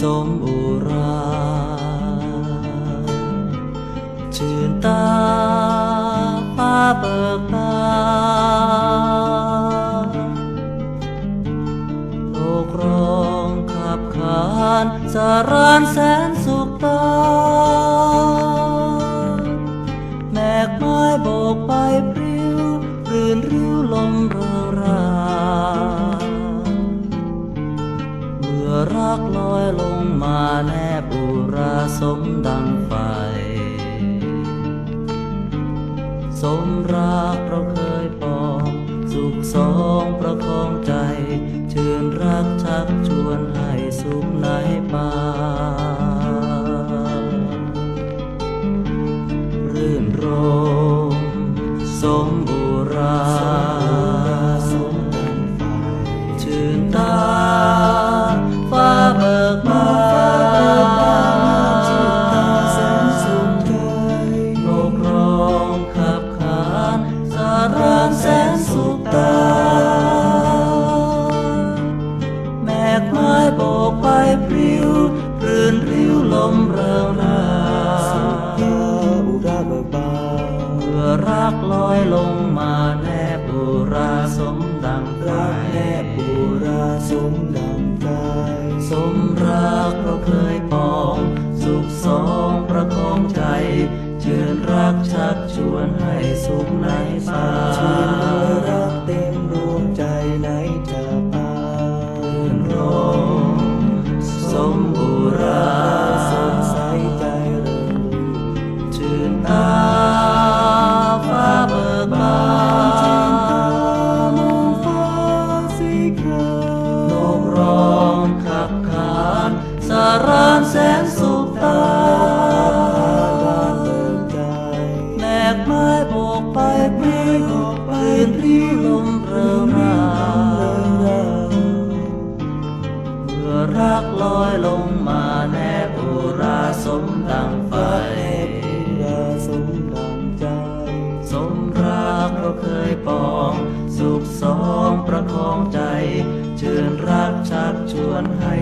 สมอุราชื่นตาฟ้าเบิกตาโลกร้องขับขานสารานแสนสุขตาแมกไม้โบกไปพริ้วรื่นริ้วลมเรอ ราเมื่อรักลอยลงมาแนบอุราสมดังไฟ สมรักเราเคยปองสุขสองประคองใจชื่นรักชักชวนให้สุขไหนปารื่นรมสมบุรา ริ้วรื่นริ้วลมเริงราอุราเบิกบานเมื่อรักลอยลงมาแนบบุราสมดังไฟแนบอุราสม แสนสุขตาเบิกใจแมกไม้โบกไปพริ้วปืนริ้วลมเริงราเมื่อรักลอยลงมาแนบอุราสมดังไฟสมดังใจ สมรักเราเคยปอง สุขสองประคองใจ เชิญรักชักชวนให้